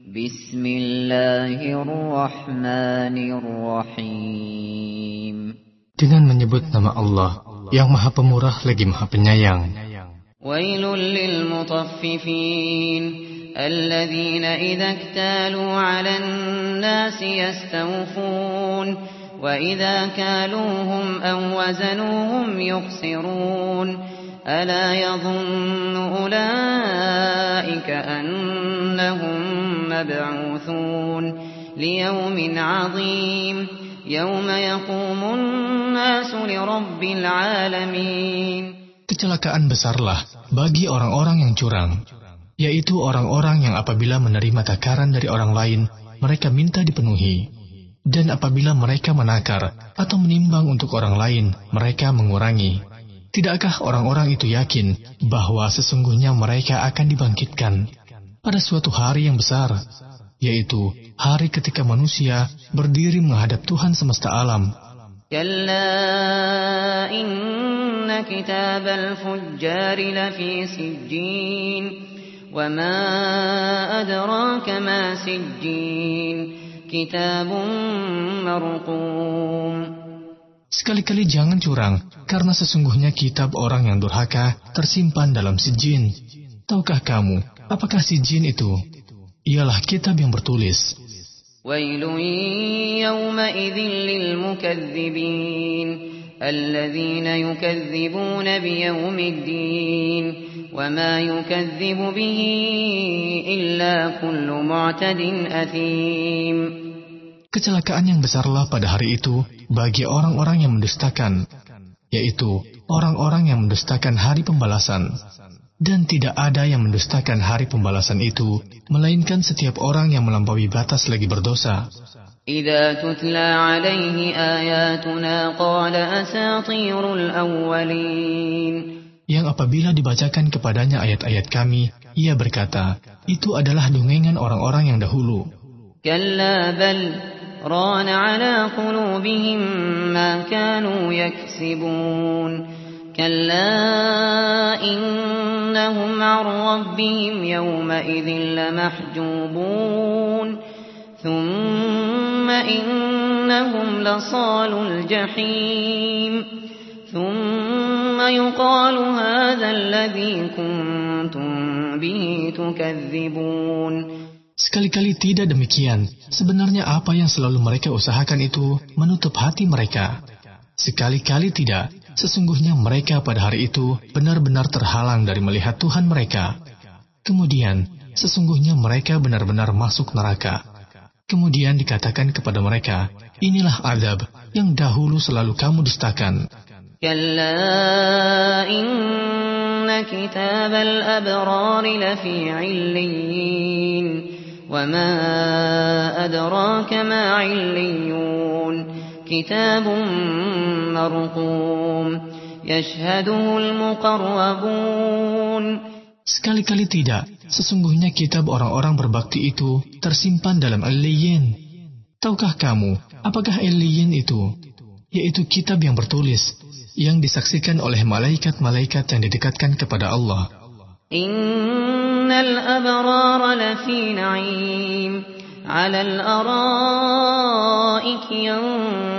بسم الله الرحمن الرحيم. Dengan menyebut nama Allah yang Maha Pemurah lagi Maha Penyayang. ويل للمطففين. الذين إذا اكتالوا على الناس يستوفون. وإذا كالوهم أو وزنوهم يخسرون. ألا يظن أولئك أنهم مبعوثون ليوم عظيم يوم يقوم الناس لرب العالمين Kecelakaan besarlah bagi orang-orang yang curang, yaitu orang-orang yang apabila menerima takaran dari orang lain, mereka minta dipenuhi. Dan apabila mereka menakar atau menimbang untuk orang lain, mereka mengurangi. Tidakkah orang-orang itu yakin bahwa sesungguhnya mereka akan dibangkitkan Pada suatu hari yang besar, yaitu hari ketika manusia berdiri menghadap Tuhan semesta alam. Sekali-kali jangan curang, karena sesungguhnya kitab orang yang durhaka tersimpan dalam sijin. Tahukah kamu, apakah sijin itu? Ialah kitab yang bertulis. ويل يومئذ للمكذبين الذين يكذبون بيوم الدين وما يكذب به إلا كل معتد أثيم Kecelakaan yang besarlah pada hari itu bagi orang-orang yang mendustakan, yaitu orang-orang yang mendustakan hari pembalasan. Dan tidak ada yang mendustakan hari pembalasan itu, melainkan setiap orang yang melampaui batas lagi berdosa. إذا تتلى عليه آياتنا قال أساطير الأولين Yang apabila dibacakan kepadanya ayat-ayat kami, ia berkata, itu adalah dongengan orang-orang yang dahulu. كلا بل ران على قلوبهم ما كانوا يكسبون كلا إنهم عن ربهم يومئذ لمحجوبون ثم إنهم لصال الجحيم ثم يقال هذا الذي كنتم به تكذبون Sekali-kali tidak demikian. Sebenarnya apa yang selalu mereka usahakan itu menutup hati mereka. Sekali-kali tidak. Sesungguhnya mereka pada hari itu benar-benar terhalang dari melihat Tuhan mereka. Kemudian, sesungguhnya mereka benar-benar masuk neraka. Kemudian dikatakan kepada mereka, inilah adab yang dahulu selalu kamu dustakan. كلا إن كتاب الأبرار لفي عليين وما أدراك ما عليون كتاب مرقوم يشهده المقربون Sekali-kali tidak, sesungguhnya kitab orang-orang berbakti itu tersimpan dalam Eliyin. Tahukah kamu, apakah Eliyin itu? Yaitu kitab yang bertulis, yang disaksikan oleh malaikat-malaikat yang didekatkan kepada Allah. Innal abrara lafi na'im 'ala al-ara'iki yanzurun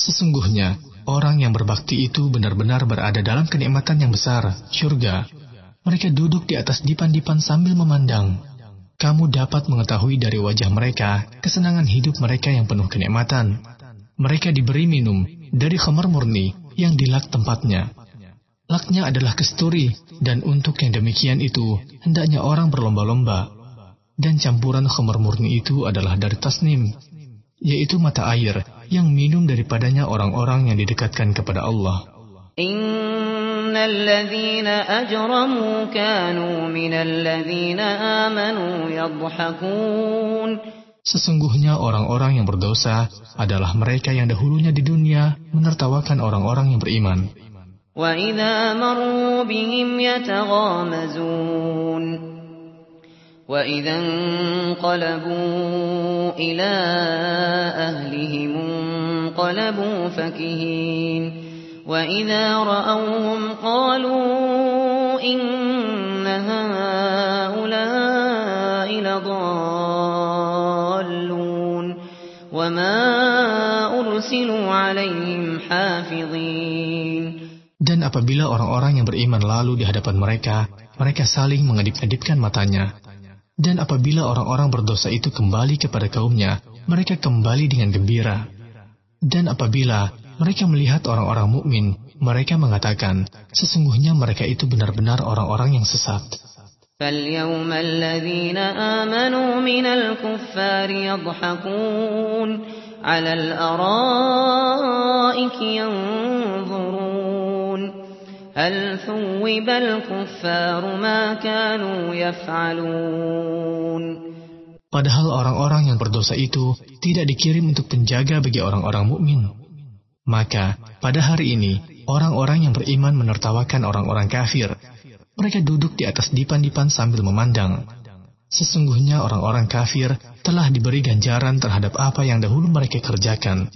Sesungguhnya, orang yang berbakti itu benar-benar berada dalam kenikmatan yang besar, syurga. Mereka duduk di atas dipan-dipan sambil memandang. Kamu dapat mengetahui dari wajah mereka kesenangan hidup mereka yang penuh kenikmatan. Mereka diberi minum dari khamar murni yang dilak tempatnya. Laknya adalah kesturi, dan untuk yang demikian itu, hendaknya orang berlomba-lomba. Dan campuran khamar murni itu adalah dari tasnim, yaitu mata air yang minum daripadanya orang-orang yang didekatkan kepada Allah. Innalladzina ajramu kanu minalladzina amanu yadhakun Sesungguhnya orang-orang yang berdosa adalah mereka yang dahulunya di dunia menertawakan orang-orang yang beriman. وَإِذَا مَرُّوا بِهِمْ يَتَغَامَزُونَ وَإِذَا انقَلَبُوا إِلَى أَهْلِهِمُ انقَلَبُوا فَكِهِينَ وَإِذَا رَأَوْهُمْ قَالُوا إِنَّ هَؤُلَاءِ لَضَالُّونَ وَمَا أُرْسِلُوا عَلَيْهِمْ حَافِظِينَ Dan apabila orang-orang yang beriman lalu di hadapan mereka, mereka saling mengedip-edipkan matanya. Dan apabila orang-orang berdosa itu kembali kepada kaumnya, mereka kembali dengan gembira. Dan apabila mereka melihat orang-orang mukmin, mereka mengatakan, sesungguhnya mereka itu benar-benar orang-orang yang sesat. فَالْيَوْمَ الَّذِينَ آمَنُوا مِنَ الْكُفَّارِ يَضْحَكُونَ عَلَى الْأَرَائِكِ يَنظُرُونَ هَلْ ثُوِّبَ الْكُفَّارُ مَا كَانُوا يَفْعَلُونَ Padahal orang-orang yang berdosa itu tidak dikirim untuk penjaga bagi orang-orang mukmin. Maka, pada hari ini, orang-orang yang beriman menertawakan orang-orang kafir. Mereka duduk di atas dipan-dipan sambil memandang. Sesungguhnya orang-orang kafir telah diberi ganjaran terhadap apa yang dahulu mereka kerjakan,